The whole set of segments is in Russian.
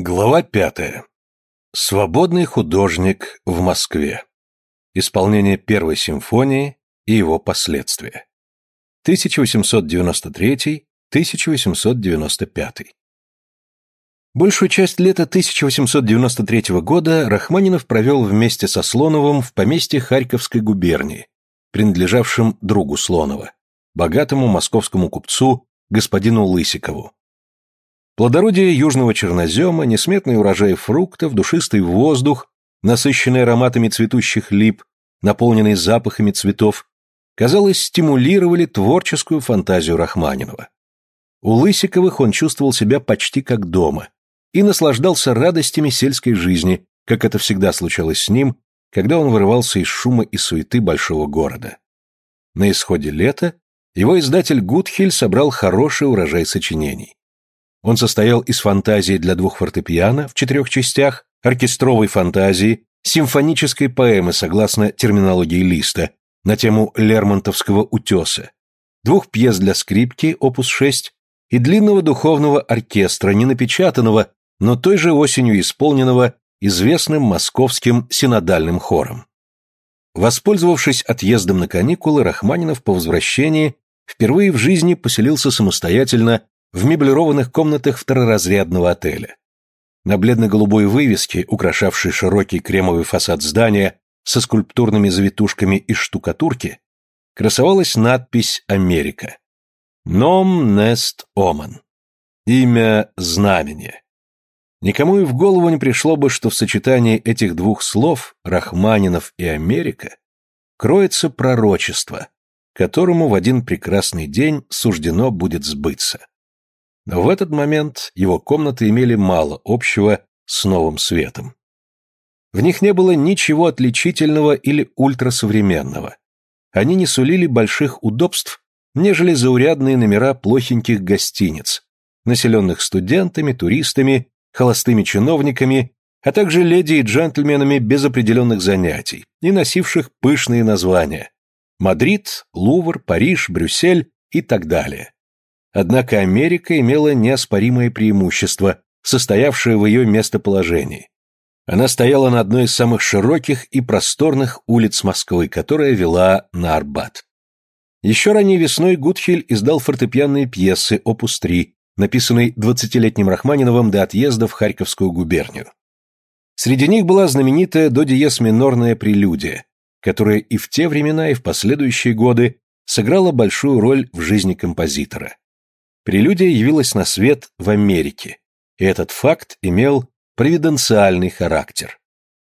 Глава пятая. Свободный художник в Москве. Исполнение первой симфонии и его последствия. 1893-1895. Большую часть лета 1893 года Рахманинов провел вместе со Слоновым в поместье Харьковской губернии, принадлежавшем другу Слонова, богатому московскому купцу господину Лысикову. Плодородие южного чернозема, несметный урожай фруктов, душистый воздух, насыщенный ароматами цветущих лип, наполненный запахами цветов, казалось, стимулировали творческую фантазию Рахманинова. У Лысиковых он чувствовал себя почти как дома и наслаждался радостями сельской жизни, как это всегда случалось с ним, когда он вырывался из шума и суеты большого города. На исходе лета его издатель Гудхель собрал хороший урожай сочинений. Он состоял из фантазии для двух фортепиано в четырех частях, оркестровой фантазии, симфонической поэмы согласно терминологии Листа на тему Лермонтовского утеса, двух пьес для скрипки, опус 6, и длинного духовного оркестра, не напечатанного, но той же осенью исполненного известным московским синодальным хором. Воспользовавшись отъездом на каникулы, Рахманинов по возвращении впервые в жизни поселился самостоятельно в меблированных комнатах второразрядного отеля. На бледно-голубой вывеске, украшавшей широкий кремовый фасад здания со скульптурными завитушками из штукатурки, красовалась надпись «Америка». «Ном нест оман». Имя знамения. Никому и в голову не пришло бы, что в сочетании этих двух слов «Рахманинов» и «Америка» кроется пророчество, которому в один прекрасный день суждено будет сбыться. Но в этот момент его комнаты имели мало общего с новым светом. В них не было ничего отличительного или ультрасовременного. Они не сулили больших удобств, нежели заурядные номера плохеньких гостиниц, населенных студентами, туристами, холостыми чиновниками, а также леди и джентльменами без определенных занятий и носивших пышные названия – Мадрид, Лувр, Париж, Брюссель и так далее. Однако Америка имела неоспоримое преимущество, состоявшее в ее местоположении. Она стояла на одной из самых широких и просторных улиц Москвы, которая вела на Арбат. Еще ранее весной Гудхель издал фортепианные пьесы «Опус 3», написанные двадцатилетним Рахманиновым до отъезда в Харьковскую губернию. Среди них была знаменитая до диез минорная прелюдия, которая и в те времена, и в последующие годы сыграла большую роль в жизни композитора. Прелюдия явилась на свет в Америке, и этот факт имел провиденциальный характер.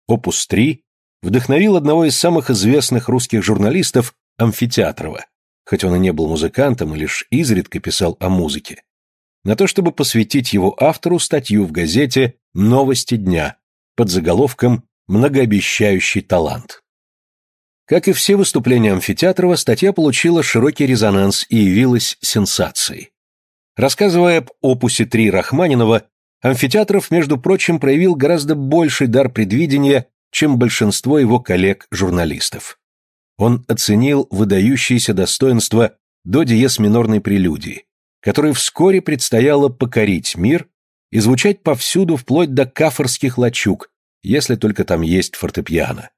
Опус 3 вдохновил одного из самых известных русских журналистов Амфитеатрова, хоть он и не был музыкантом и лишь изредка писал о музыке, на то, чтобы посвятить его автору статью в газете «Новости дня» под заголовком «Многообещающий талант». Как и все выступления Амфитеатрова, статья получила широкий резонанс и явилась сенсацией. Рассказывая об опусе 3 Рахманинова, Амфитеатров, между прочим, проявил гораздо больший дар предвидения, чем большинство его коллег-журналистов. Он оценил выдающиеся достоинства до диез минорной прелюдии, которой вскоре предстояло покорить мир и звучать повсюду вплоть до кафорских лачуг, если только там есть фортепиано.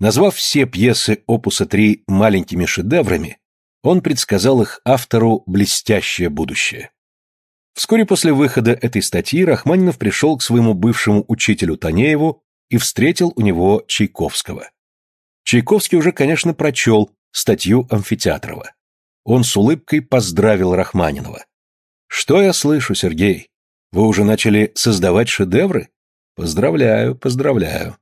Назвав все пьесы опуса 3 маленькими шедеврами, он предсказал их автору блестящее будущее. Вскоре после выхода этой статьи Рахманинов пришел к своему бывшему учителю Танееву и встретил у него Чайковского. Чайковский уже, конечно, прочел статью Амфитеатрова. Он с улыбкой поздравил Рахманинова. «Что я слышу, Сергей? Вы уже начали создавать шедевры? Поздравляю, поздравляю».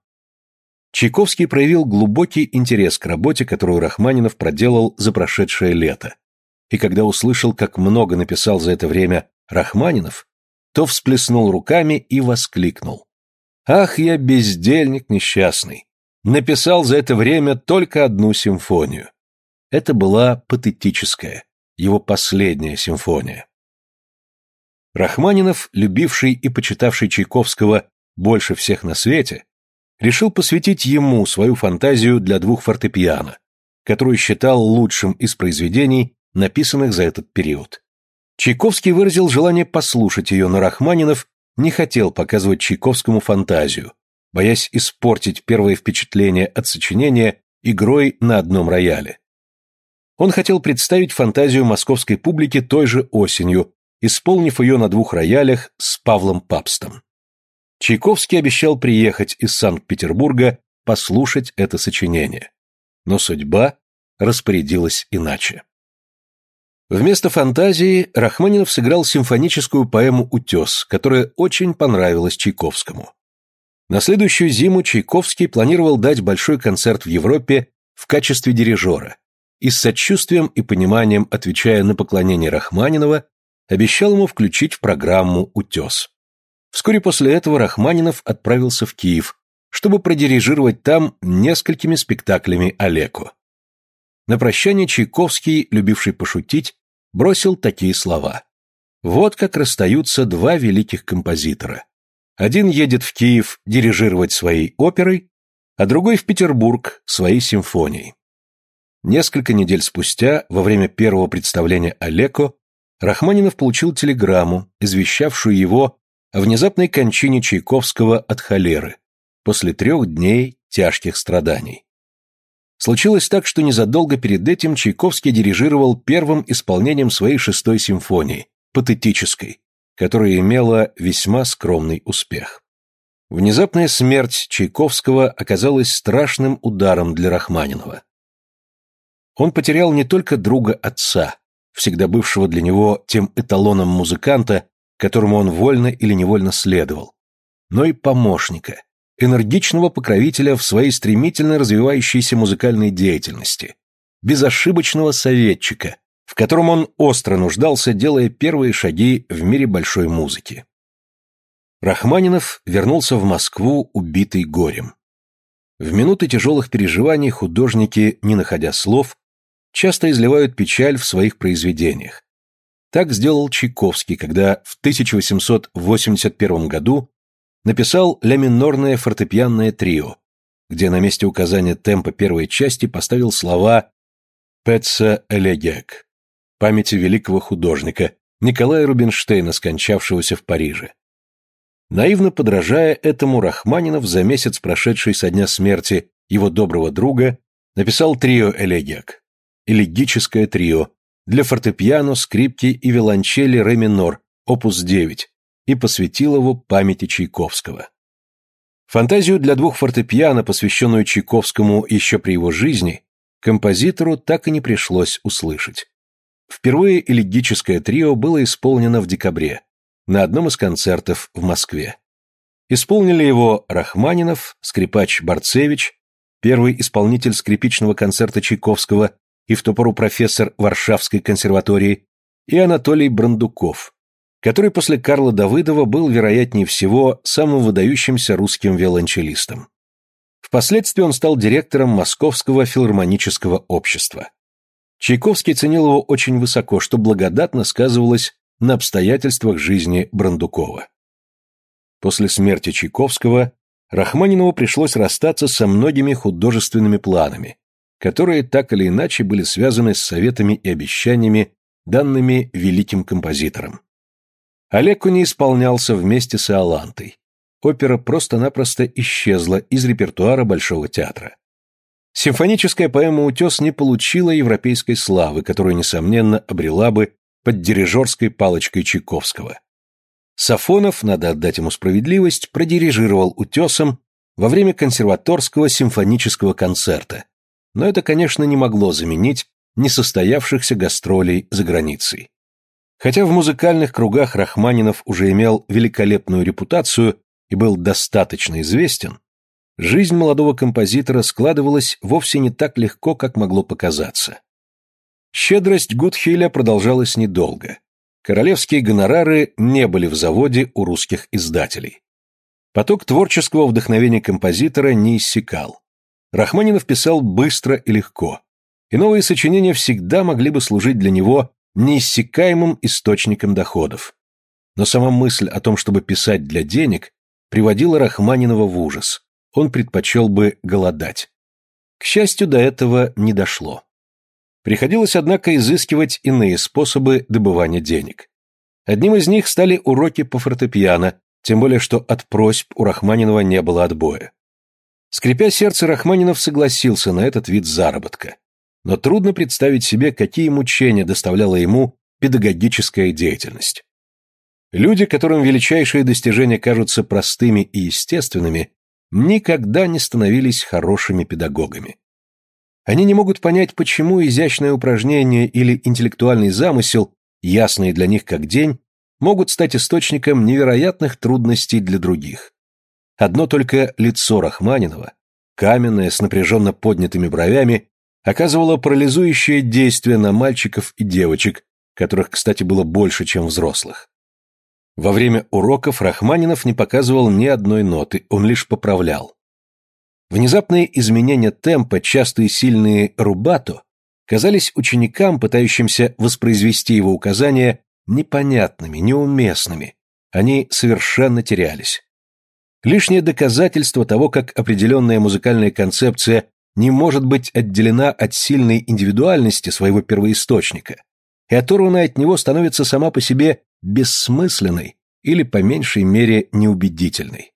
Чайковский проявил глубокий интерес к работе, которую Рахманинов проделал за прошедшее лето. И когда услышал, как много написал за это время Рахманинов, то всплеснул руками и воскликнул. «Ах, я бездельник несчастный! Написал за это время только одну симфонию». Это была патетическая, его последняя симфония. Рахманинов, любивший и почитавший Чайковского больше всех на свете, решил посвятить ему свою фантазию для двух фортепиано, которую считал лучшим из произведений, написанных за этот период. Чайковский выразил желание послушать ее, но Рахманинов не хотел показывать Чайковскому фантазию, боясь испортить первое впечатление от сочинения игрой на одном рояле. Он хотел представить фантазию московской публике той же осенью, исполнив ее на двух роялях с Павлом Папстом. Чайковский обещал приехать из Санкт-Петербурга послушать это сочинение. Но судьба распорядилась иначе. Вместо фантазии Рахманинов сыграл симфоническую поэму «Утес», которая очень понравилась Чайковскому. На следующую зиму Чайковский планировал дать большой концерт в Европе в качестве дирижера и с сочувствием и пониманием, отвечая на поклонение Рахманинова, обещал ему включить в программу «Утес». Вскоре после этого Рахманинов отправился в Киев, чтобы продирижировать там несколькими спектаклями Олеку. На прощание Чайковский, любивший пошутить, бросил такие слова. Вот как расстаются два великих композитора. Один едет в Киев дирижировать своей оперой, а другой в Петербург своей симфонией. Несколько недель спустя, во время первого представления Олеко, Рахманинов получил телеграмму, извещавшую его о внезапной кончине Чайковского от холеры после трех дней тяжких страданий. Случилось так, что незадолго перед этим Чайковский дирижировал первым исполнением своей шестой симфонии, патетической, которая имела весьма скромный успех. Внезапная смерть Чайковского оказалась страшным ударом для Рахманинова. Он потерял не только друга отца, всегда бывшего для него тем эталоном музыканта, которому он вольно или невольно следовал, но и помощника, энергичного покровителя в своей стремительно развивающейся музыкальной деятельности, безошибочного советчика, в котором он остро нуждался, делая первые шаги в мире большой музыки. Рахманинов вернулся в Москву, убитый горем. В минуты тяжелых переживаний художники, не находя слов, часто изливают печаль в своих произведениях. Так сделал Чайковский, когда в 1881 году написал ля минорное фортепианное трио, где на месте указания темпа первой части поставил слова «Петса Элегек» памяти великого художника Николая Рубинштейна, скончавшегося в Париже. Наивно подражая этому, Рахманинов за месяц, прошедший со дня смерти его доброго друга, написал трио «Элегек» – элегическое трио для фортепиано, скрипки и виолончели ре минор, опус 9, и посвятил его памяти Чайковского. Фантазию для двух фортепиано, посвященную Чайковскому еще при его жизни, композитору так и не пришлось услышать. Впервые элегическое трио было исполнено в декабре, на одном из концертов в Москве. Исполнили его Рахманинов, скрипач Барцевич, первый исполнитель скрипичного концерта Чайковского и в ту пору профессор Варшавской консерватории, и Анатолий Брандуков, который после Карла Давыдова был, вероятнее всего, самым выдающимся русским виолончелистом. Впоследствии он стал директором Московского филармонического общества. Чайковский ценил его очень высоко, что благодатно сказывалось на обстоятельствах жизни Брандукова. После смерти Чайковского Рахманинову пришлось расстаться со многими художественными планами, которые так или иначе были связаны с советами и обещаниями, данными великим композитором. Олеку не исполнялся вместе с Иолантой. Опера просто-напросто исчезла из репертуара Большого театра. Симфоническая поэма «Утес» не получила европейской славы, которую, несомненно, обрела бы под дирижерской палочкой Чайковского. Сафонов, надо отдать ему справедливость, продирижировал «Утесом» во время консерваторского симфонического концерта, но это, конечно, не могло заменить несостоявшихся гастролей за границей. Хотя в музыкальных кругах Рахманинов уже имел великолепную репутацию и был достаточно известен, жизнь молодого композитора складывалась вовсе не так легко, как могло показаться. Щедрость Гудхиля продолжалась недолго. Королевские гонорары не были в заводе у русских издателей. Поток творческого вдохновения композитора не иссякал. Рахманинов писал быстро и легко, и новые сочинения всегда могли бы служить для него неиссякаемым источником доходов. Но сама мысль о том, чтобы писать для денег, приводила Рахманинова в ужас. Он предпочел бы голодать. К счастью, до этого не дошло. Приходилось, однако, изыскивать иные способы добывания денег. Одним из них стали уроки по фортепиано, тем более что от просьб у Рахманинова не было отбоя. Скрипя сердце, Рахманинов согласился на этот вид заработка. Но трудно представить себе, какие мучения доставляла ему педагогическая деятельность. Люди, которым величайшие достижения кажутся простыми и естественными, никогда не становились хорошими педагогами. Они не могут понять, почему изящное упражнение или интеллектуальный замысел, ясные для них как день, могут стать источником невероятных трудностей для других. Одно только лицо Рахманинова, каменное, с напряженно поднятыми бровями, оказывало парализующее действие на мальчиков и девочек, которых, кстати, было больше, чем взрослых. Во время уроков Рахманинов не показывал ни одной ноты, он лишь поправлял. Внезапные изменения темпа, частые сильные рубато, казались ученикам, пытающимся воспроизвести его указания, непонятными, неуместными. Они совершенно терялись. Лишнее доказательство того, как определенная музыкальная концепция не может быть отделена от сильной индивидуальности своего первоисточника, и оторванная от него становится сама по себе бессмысленной или, по меньшей мере, неубедительной.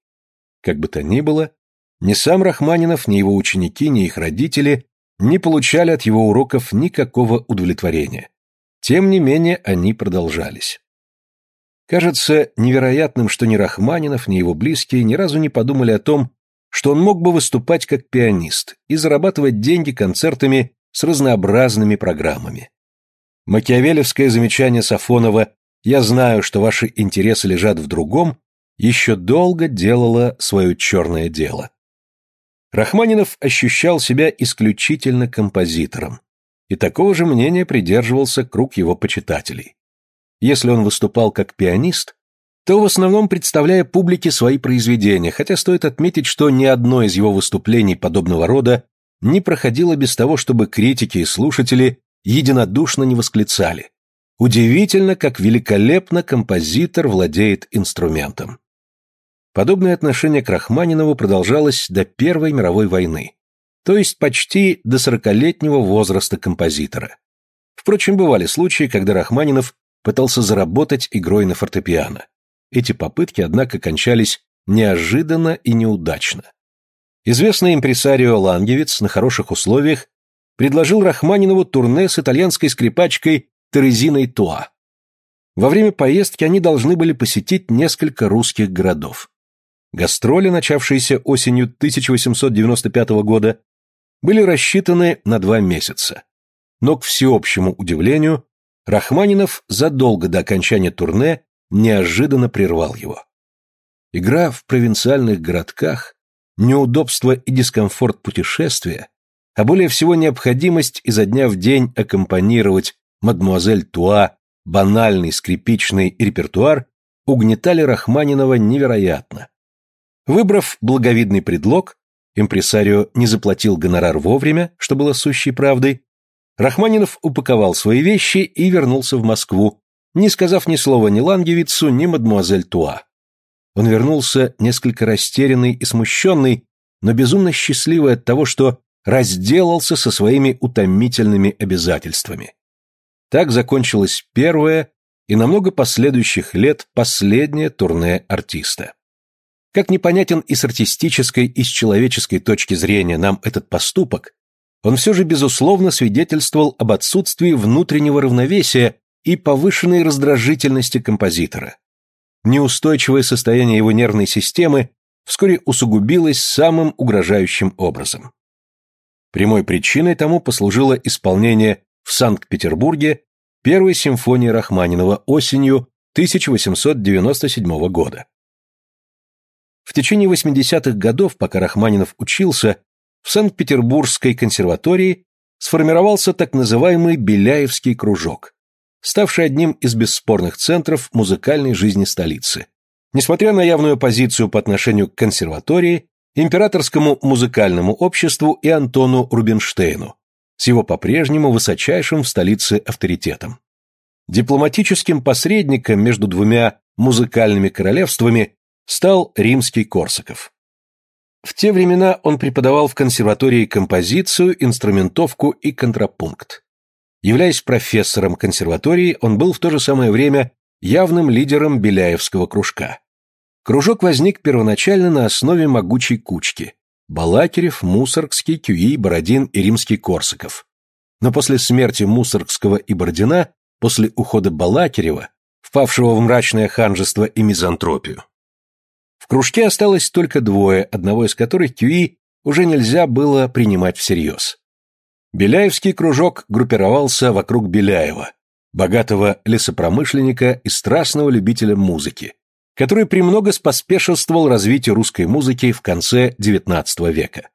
Как бы то ни было, ни сам Рахманинов, ни его ученики, ни их родители не получали от его уроков никакого удовлетворения. Тем не менее, они продолжались. Кажется невероятным, что ни Рахманинов, ни его близкие ни разу не подумали о том, что он мог бы выступать как пианист и зарабатывать деньги концертами с разнообразными программами. Макиавелевское замечание Сафонова «Я знаю, что ваши интересы лежат в другом» еще долго делало свое черное дело. Рахманинов ощущал себя исключительно композитором, и такого же мнения придерживался круг его почитателей. Если он выступал как пианист, то в основном представляя публике свои произведения, хотя стоит отметить, что ни одно из его выступлений подобного рода не проходило без того, чтобы критики и слушатели единодушно не восклицали. Удивительно, как великолепно композитор владеет инструментом. Подобное отношение к Рахманинову продолжалось до Первой мировой войны, то есть почти до сорокалетнего возраста композитора. Впрочем, бывали случаи, когда Рахманинов пытался заработать игрой на фортепиано. Эти попытки, однако, кончались неожиданно и неудачно. Известный импресарио Лангевиц на хороших условиях предложил Рахманинову турне с итальянской скрипачкой Терезиной Туа. Во время поездки они должны были посетить несколько русских городов. Гастроли, начавшиеся осенью 1895 года, были рассчитаны на два месяца. Но, к всеобщему удивлению, Рахманинов задолго до окончания турне неожиданно прервал его. Игра в провинциальных городках, неудобство и дискомфорт путешествия, а более всего необходимость изо дня в день аккомпанировать мадмуазель Туа банальный скрипичный репертуар угнетали Рахманинова невероятно. Выбрав благовидный предлог, импресарио не заплатил гонорар вовремя, что было сущей правдой, Рахманинов упаковал свои вещи и вернулся в Москву, не сказав ни слова ни Лангевицу, ни мадмуазель Туа. Он вернулся несколько растерянный и смущенный, но безумно счастливый от того, что разделался со своими утомительными обязательствами. Так закончилось первое и на много последующих лет последнее турне артиста. Как непонятен и с артистической, и с человеческой точки зрения нам этот поступок, он все же безусловно свидетельствовал об отсутствии внутреннего равновесия и повышенной раздражительности композитора. Неустойчивое состояние его нервной системы вскоре усугубилось самым угрожающим образом. Прямой причиной тому послужило исполнение в Санкт-Петербурге первой симфонии Рахманинова осенью 1897 года. В течение 80-х годов, пока Рахманинов учился, в Санкт-Петербургской консерватории сформировался так называемый Беляевский кружок, ставший одним из бесспорных центров музыкальной жизни столицы. Несмотря на явную позицию по отношению к консерватории, императорскому музыкальному обществу и Антону Рубинштейну, с его по-прежнему высочайшим в столице авторитетом. Дипломатическим посредником между двумя музыкальными королевствами стал римский Корсаков. В те времена он преподавал в консерватории композицию, инструментовку и контрапункт. Являясь профессором консерватории, он был в то же самое время явным лидером Беляевского кружка. Кружок возник первоначально на основе могучей кучки – Балакирев, Мусоргский, Кюи, Бородин и Римский Корсаков. Но после смерти Мусоргского и Бородина, после ухода Балакирева, впавшего в мрачное ханжество и мизантропию, кружке осталось только двое, одного из которых Кюи уже нельзя было принимать всерьез. Беляевский кружок группировался вокруг Беляева, богатого лесопромышленника и страстного любителя музыки, который премного споспешествовал развитию русской музыки в конце XIX века.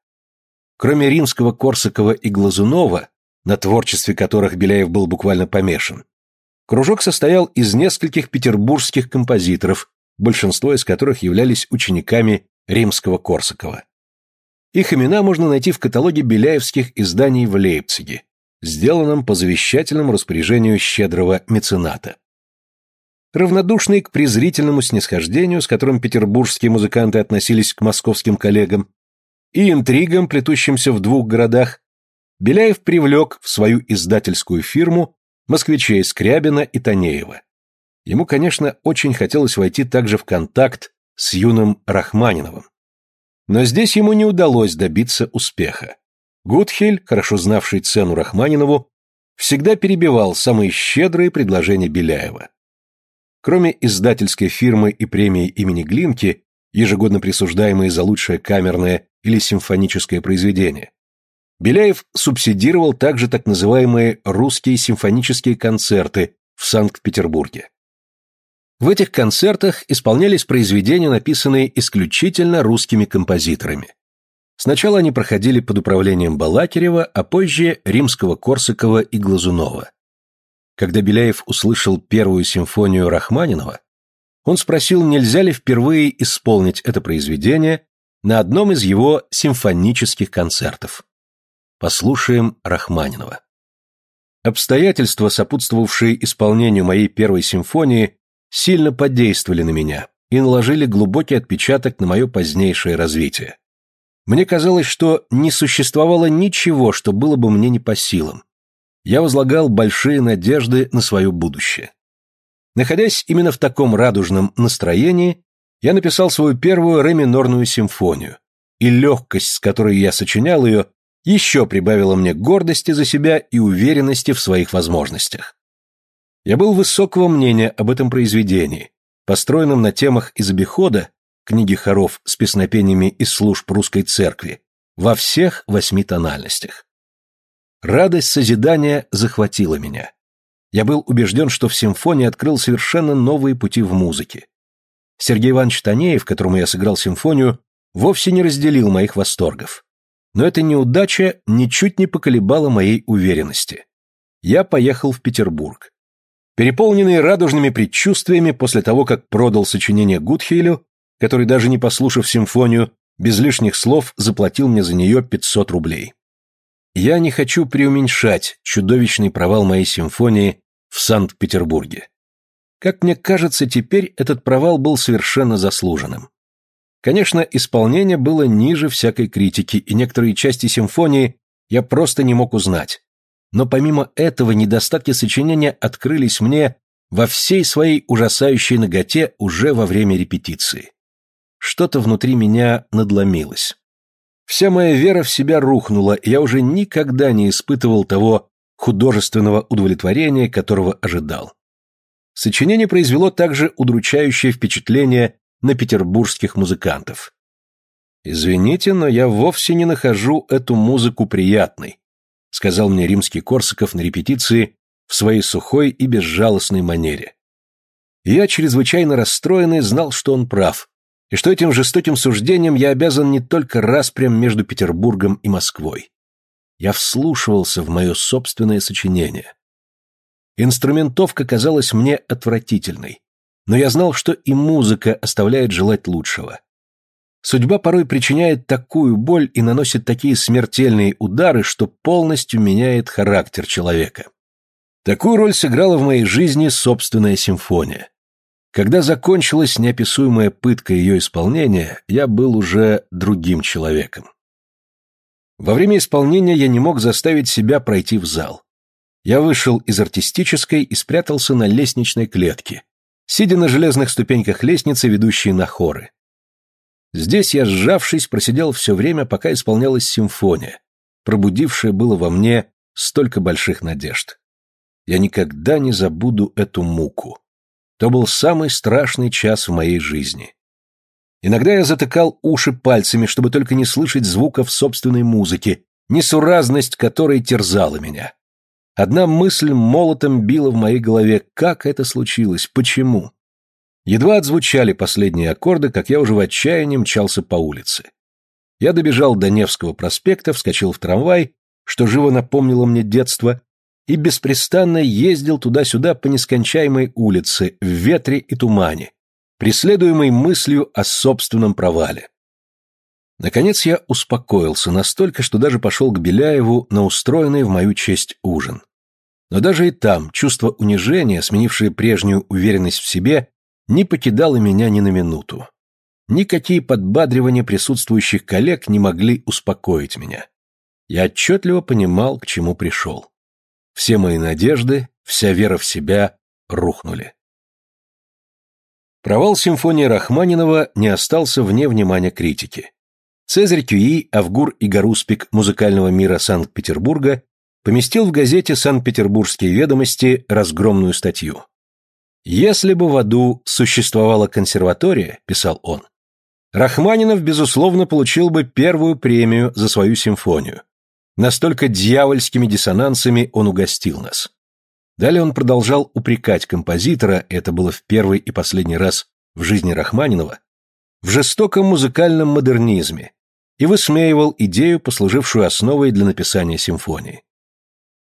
Кроме римского Корсакова и Глазунова, на творчестве которых Беляев был буквально помешан, кружок состоял из нескольких петербургских композиторов, большинство из которых являлись учениками римского Корсакова. Их имена можно найти в каталоге беляевских изданий в Лейпциге, сделанном по завещательному распоряжению щедрого мецената. Равнодушный к презрительному снисхождению, с которым петербургские музыканты относились к московским коллегам, и интригам, плетущимся в двух городах, Беляев привлек в свою издательскую фирму москвичей Скрябина и Танеева. Ему, конечно, очень хотелось войти также в контакт с юным Рахманиновым. Но здесь ему не удалось добиться успеха. Гудхель, хорошо знавший цену Рахманинову, всегда перебивал самые щедрые предложения Беляева. Кроме издательской фирмы и премии имени Глинки, ежегодно присуждаемые за лучшее камерное или симфоническое произведение, Беляев субсидировал также так называемые «русские симфонические концерты» в Санкт-Петербурге. В этих концертах исполнялись произведения, написанные исключительно русскими композиторами. Сначала они проходили под управлением Балакирева, а позже Римского-Корсакова и Глазунова. Когда Беляев услышал первую симфонию Рахманинова, он спросил, нельзя ли впервые исполнить это произведение на одном из его симфонических концертов. Послушаем Рахманинова. Обстоятельства, сопутствовавшие исполнению моей первой симфонии, сильно подействовали на меня и наложили глубокий отпечаток на мое позднейшее развитие. Мне казалось, что не существовало ничего, что было бы мне не по силам. Я возлагал большие надежды на свое будущее. Находясь именно в таком радужном настроении, я написал свою первую ре-минорную симфонию, и легкость, с которой я сочинял ее, еще прибавила мне гордости за себя и уверенности в своих возможностях. Я был высокого мнения об этом произведении, построенном на темах из обихода, книги хоров с песнопениями из служб русской церкви, во всех восьми тональностях. Радость созидания захватила меня. Я был убежден, что в симфонии открыл совершенно новые пути в музыке. Сергей Иванович Танеев, которому я сыграл симфонию, вовсе не разделил моих восторгов. Но эта неудача ничуть не поколебала моей уверенности. Я поехал в Петербург. Переполненный радужными предчувствиями после того, как продал сочинение Гудхейлю, который даже не послушав симфонию, без лишних слов заплатил мне за нее 500 рублей. Я не хочу преуменьшать чудовищный провал моей симфонии в Санкт-Петербурге. Как мне кажется, теперь этот провал был совершенно заслуженным. Конечно, исполнение было ниже всякой критики, и некоторые части симфонии я просто не мог узнать. Но помимо этого недостатки сочинения открылись мне во всей своей ужасающей ноготе уже во время репетиции. Что-то внутри меня надломилось. Вся моя вера в себя рухнула, и я уже никогда не испытывал того художественного удовлетворения, которого ожидал. Сочинение произвело также удручающее впечатление на петербургских музыкантов. Извините, но я вовсе не нахожу эту музыку приятной, сказал мне римский Корсаков на репетиции в своей сухой и безжалостной манере. Я, чрезвычайно расстроенный, знал, что он прав, и что этим жестоким суждением я обязан не только распрям между Петербургом и Москвой. Я вслушивался в мое собственное сочинение. Инструментовка казалась мне отвратительной, но я знал, что и музыка оставляет желать лучшего. Судьба порой причиняет такую боль и наносит такие смертельные удары, что полностью меняет характер человека. Такую роль сыграла в моей жизни собственная симфония. Когда закончилась неописуемая пытка ее исполнения, я был уже другим человеком. Во время исполнения я не мог заставить себя пройти в зал. Я вышел из артистической и спрятался на лестничной клетке, сидя на железных ступеньках лестницы, ведущей на хоры. Здесь я, сжавшись, просидел все время, пока исполнялась симфония, пробудившая было во мне столько больших надежд. Я никогда не забуду эту муку. То был самый страшный час в моей жизни. Иногда я затыкал уши пальцами, чтобы только не слышать звуков собственной музыки, несуразность которой терзала меня. Одна мысль молотом била в моей голове, как это случилось, почему. Едва отзвучали последние аккорды, как я уже в отчаянии мчался по улице. Я добежал до Невского проспекта, вскочил в трамвай, что живо напомнило мне детство, и беспрестанно ездил туда-сюда по нескончаемой улице, в ветре и тумане, преследуемый мыслью о собственном провале. Наконец я успокоился настолько, что даже пошел к Беляеву на устроенный в мою честь ужин. Но даже и там чувство унижения, сменившее прежнюю уверенность в себе, не покидало меня ни на минуту. Никакие подбадривания присутствующих коллег не могли успокоить меня. Я отчетливо понимал, к чему пришел. Все мои надежды, вся вера в себя рухнули. Провал симфонии Рахманинова не остался вне внимания критики. Цезарь Кюи, Авгур и Гаруспик музыкального мира Санкт-Петербурга поместил в газете «Санкт-Петербургские ведомости» разгромную статью. «Если бы в аду существовала консерватория», — писал он, Рахманинов, безусловно, получил бы первую премию за свою симфонию. Настолько дьявольскими диссонансами он угостил нас. Далее он продолжал упрекать композитора, это было в первый и последний раз в жизни Рахманинова, в жестоком музыкальном модернизме и высмеивал идею, послужившую основой для написания симфонии.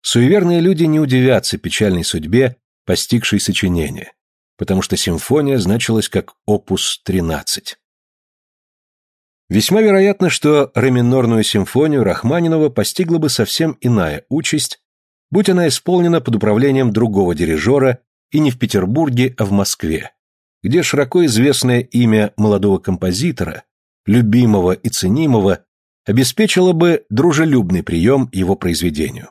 Суеверные люди не удивятся печальной судьбе, постигшей сочинение, потому что симфония значилась как опус 13. Весьма вероятно, что реминорную симфонию Рахманинова постигла бы совсем иная участь, будь она исполнена под управлением другого дирижера и не в Петербурге, а в Москве, где широко известное имя молодого композитора, любимого и ценимого, обеспечило бы дружелюбный прием его произведению.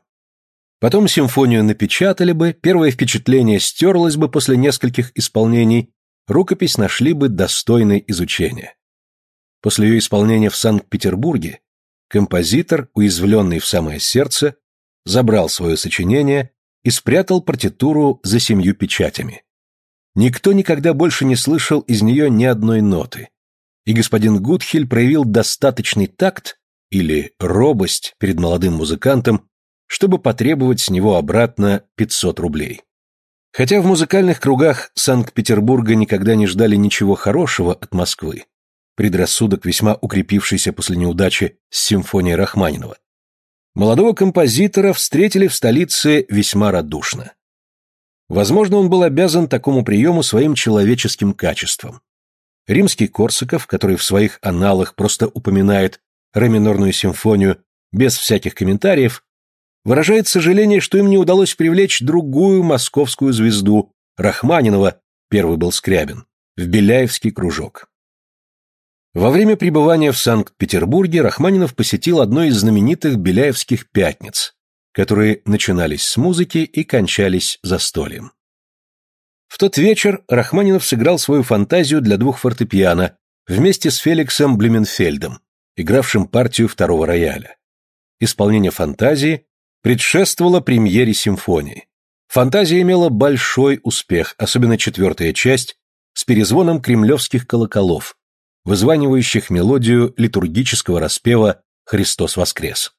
Потом симфонию напечатали бы, первое впечатление стерлось бы после нескольких исполнений, рукопись нашли бы достойной изучения. После ее исполнения в Санкт-Петербурге композитор, уязвленный в самое сердце, забрал свое сочинение и спрятал партитуру за семью печатями. Никто никогда больше не слышал из нее ни одной ноты, и господин Гудхель проявил достаточный такт или робость перед молодым музыкантом, чтобы потребовать с него обратно 500 рублей. Хотя в музыкальных кругах Санкт-Петербурга никогда не ждали ничего хорошего от Москвы, предрассудок, весьма укрепившийся после неудачи с симфонией Рахманинова, молодого композитора встретили в столице весьма радушно. Возможно, он был обязан такому приему своим человеческим качеством. Римский Корсаков, который в своих аналах просто упоминает ре минорную симфонию без всяких комментариев, выражает сожаление, что им не удалось привлечь другую московскую звезду, Рахманинова, первый был Скрябин, в Беляевский кружок. Во время пребывания в Санкт-Петербурге Рахманинов посетил одно из знаменитых Беляевских пятниц, которые начинались с музыки и кончались застольем. В тот вечер Рахманинов сыграл свою фантазию для двух фортепиано вместе с Феликсом Блюменфельдом, игравшим партию второго рояля. Исполнение фантазии предшествовала премьере симфонии. Фантазия имела большой успех, особенно четвертая часть, с перезвоном кремлевских колоколов, вызванивающих мелодию литургического распева «Христос воскрес».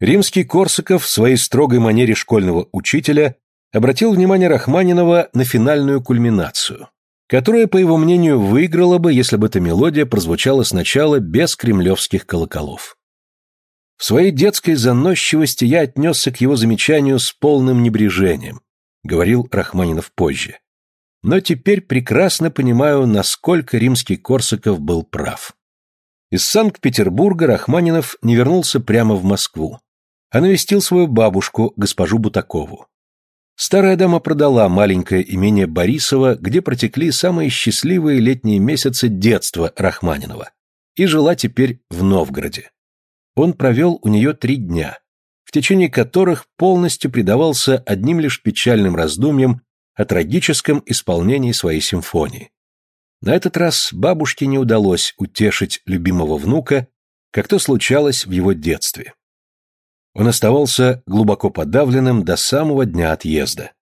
Римский Корсаков в своей строгой манере школьного учителя обратил внимание Рахманинова на финальную кульминацию, которая, по его мнению, выиграла бы, если бы эта мелодия прозвучала сначала без кремлевских колоколов. В своей детской заносчивости я отнесся к его замечанию с полным небрежением, говорил Рахманинов позже. Но теперь прекрасно понимаю, насколько римский Корсаков был прав. Из Санкт-Петербурга Рахманинов не вернулся прямо в Москву, а навестил свою бабушку, госпожу Бутакову. Старая дама продала маленькое имение Борисова, где протекли самые счастливые летние месяцы детства Рахманинова, и жила теперь в Новгороде. Он провел у нее три дня, в течение которых полностью предавался одним лишь печальным раздумьям о трагическом исполнении своей симфонии. На этот раз бабушке не удалось утешить любимого внука, как то случалось в его детстве. Он оставался глубоко подавленным до самого дня отъезда.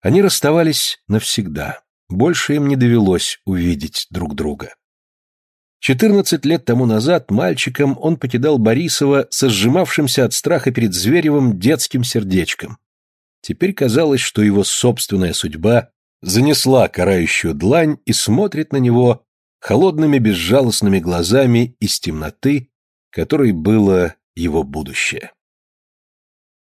Они расставались навсегда, больше им не довелось увидеть друг друга. Четырнадцать лет тому назад мальчиком он покидал Борисова со сжимавшимся от страха перед Зверевым детским сердечком. Теперь казалось, что его собственная судьба занесла карающую длань и смотрит на него холодными безжалостными глазами из темноты, которой было его будущее.